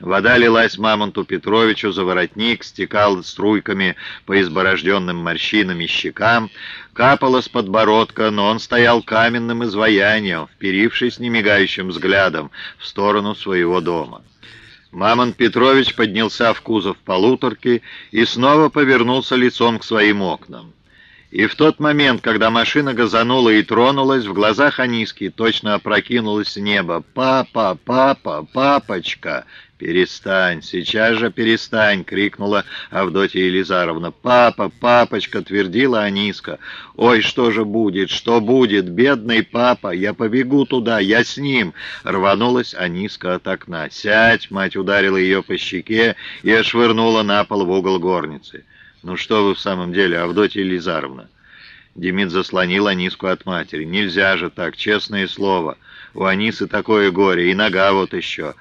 Вода лилась Мамонту Петровичу за воротник, стекала струйками по изборожденным морщинами щекам, капала с подбородка, но он стоял каменным изваянием, вперившись немигающим взглядом в сторону своего дома. Мамонт Петрович поднялся в кузов полуторки и снова повернулся лицом к своим окнам. И в тот момент, когда машина газанула и тронулась, в глазах Аниски точно опрокинулось небо. «Папа! Папа! Папочка!» «Перестань! Сейчас же перестань!» — крикнула Авдотья Елизаровна. «Папа! Папочка!» — твердила Аниска. «Ой, что же будет? Что будет? Бедный папа! Я побегу туда! Я с ним!» Рванулась Аниска от окна. «Сядь!» — мать ударила ее по щеке и ошвырнула на пол в угол горницы. «Ну что вы в самом деле, Авдотья Елизаровна?» Демид заслонил Аниску от матери. «Нельзя же так, честное слово. У Анисы такое горе, и нога вот еще».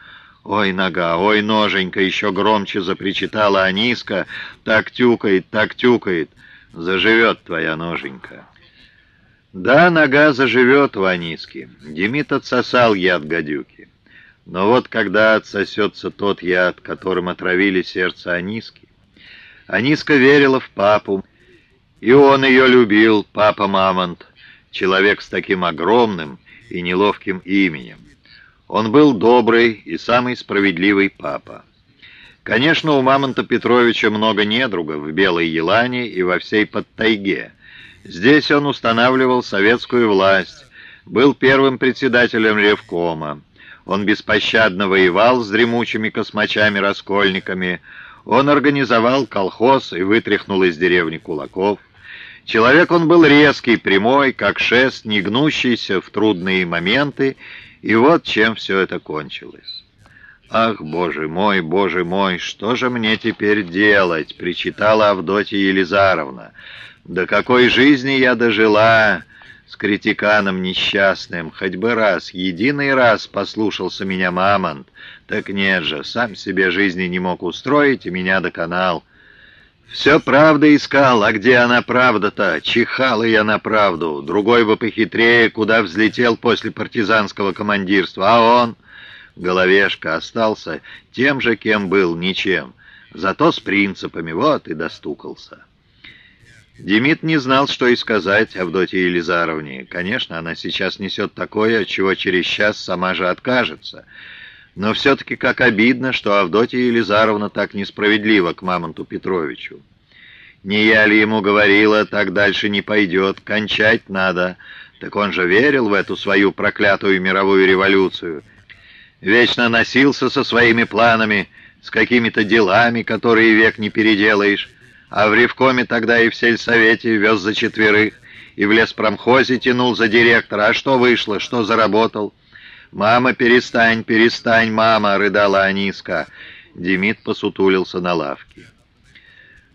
«Ой, нога, ой, ноженька!» — еще громче запричитала Аниска. «Так тюкает, так тюкает. Заживет твоя ноженька». Да, нога заживет у Аниски. Демид отсосал яд гадюки. Но вот когда отсосется тот яд, которым отравили сердце Аниски, Аниска верила в папу, и он ее любил, папа Мамонт, человек с таким огромным и неловким именем. Он был добрый и самый справедливый папа. Конечно, у Мамонта Петровича много недругов в Белой Елане и во всей Подтайге. Здесь он устанавливал советскую власть, был первым председателем Ревкома. Он беспощадно воевал с дремучими космачами-раскольниками, он организовал колхоз и вытряхнул из деревни кулаков. Человек он был резкий, прямой, как шест, не гнущийся в трудные моменты, и вот чем все это кончилось. «Ах, боже мой, боже мой, что же мне теперь делать?» — причитала Авдотья Елизаровна. «До какой жизни я дожила!» С критиканом несчастным, хоть бы раз, единый раз послушался меня Мамонт. Так нет же, сам себе жизни не мог устроить и меня доконал. Все правда искал, а где она правда-то? Чихала я на правду. Другой бы похитрее, куда взлетел после партизанского командирства, а он... Головешка остался тем же, кем был, ничем. Зато с принципами, вот и достукался. Демид не знал, что и сказать Авдотье Елизаровне. Конечно, она сейчас несет такое, от чего через час сама же откажется. Но все-таки как обидно, что Авдотья Елизаровна так несправедлива к Мамонту Петровичу. Не я ли ему говорила, так дальше не пойдет, кончать надо. Так он же верил в эту свою проклятую мировую революцию. Вечно носился со своими планами, с какими-то делами, которые век не переделаешь. А в Ревкоме тогда и в сельсовете вез за четверых, и в леспромхозе тянул за директора. А что вышло, что заработал? «Мама, перестань, перестань, мама!» — рыдала Аниска. Демид посутулился на лавке.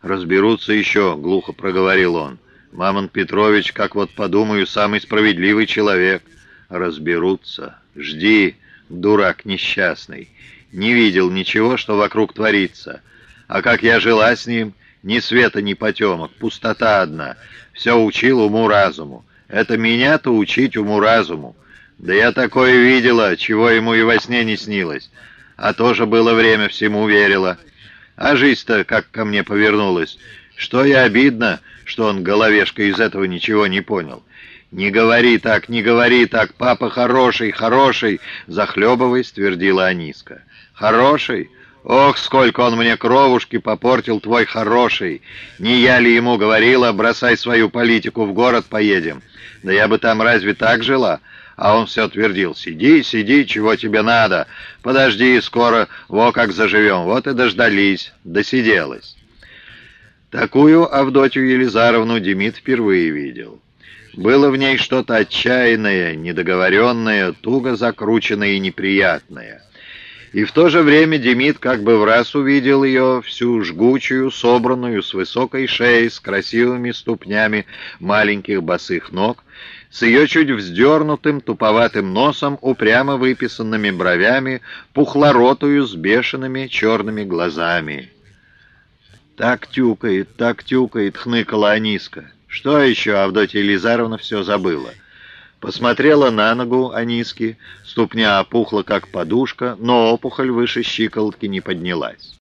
«Разберутся еще», — глухо проговорил он. «Мамон Петрович, как вот подумаю, самый справедливый человек». «Разберутся. Жди, дурак несчастный. Не видел ничего, что вокруг творится. А как я жила с ним, ни света, ни потемок, пустота одна. Все учил уму-разуму. Это меня-то учить уму-разуму. Да я такое видела, чего ему и во сне не снилось. А тоже было время, всему верила. А жизнь-то как ко мне повернулась. Что я обидно, что он, головешка, из этого ничего не понял. «Не говори так, не говори так, папа хороший, хороший!» Захлебываясь, твердила Аниска. «Хороший? Ох, сколько он мне кровушки попортил, твой хороший! Не я ли ему говорила, бросай свою политику, в город поедем? Да я бы там разве так жила?» А он все твердил, «Сиди, сиди, чего тебе надо? Подожди, скоро, во как заживем». Вот и дождались, досиделась. Такую Авдотью Елизаровну Демид впервые видел. Было в ней что-то отчаянное, недоговоренное, туго закрученное и неприятное. И в то же время Демид как бы в раз увидел ее, всю жгучую, собранную, с высокой шеей, с красивыми ступнями маленьких босых ног, с ее чуть вздернутым, туповатым носом, упрямо выписанными бровями, пухлоротую с бешеными черными глазами. «Так тюкает, так тюкает», — хныкала Аниска. «Что еще?» — Авдотья Елизаровна все забыла. Посмотрела на ногу Аниски, ступня опухла, как подушка, но опухоль выше щиколотки не поднялась.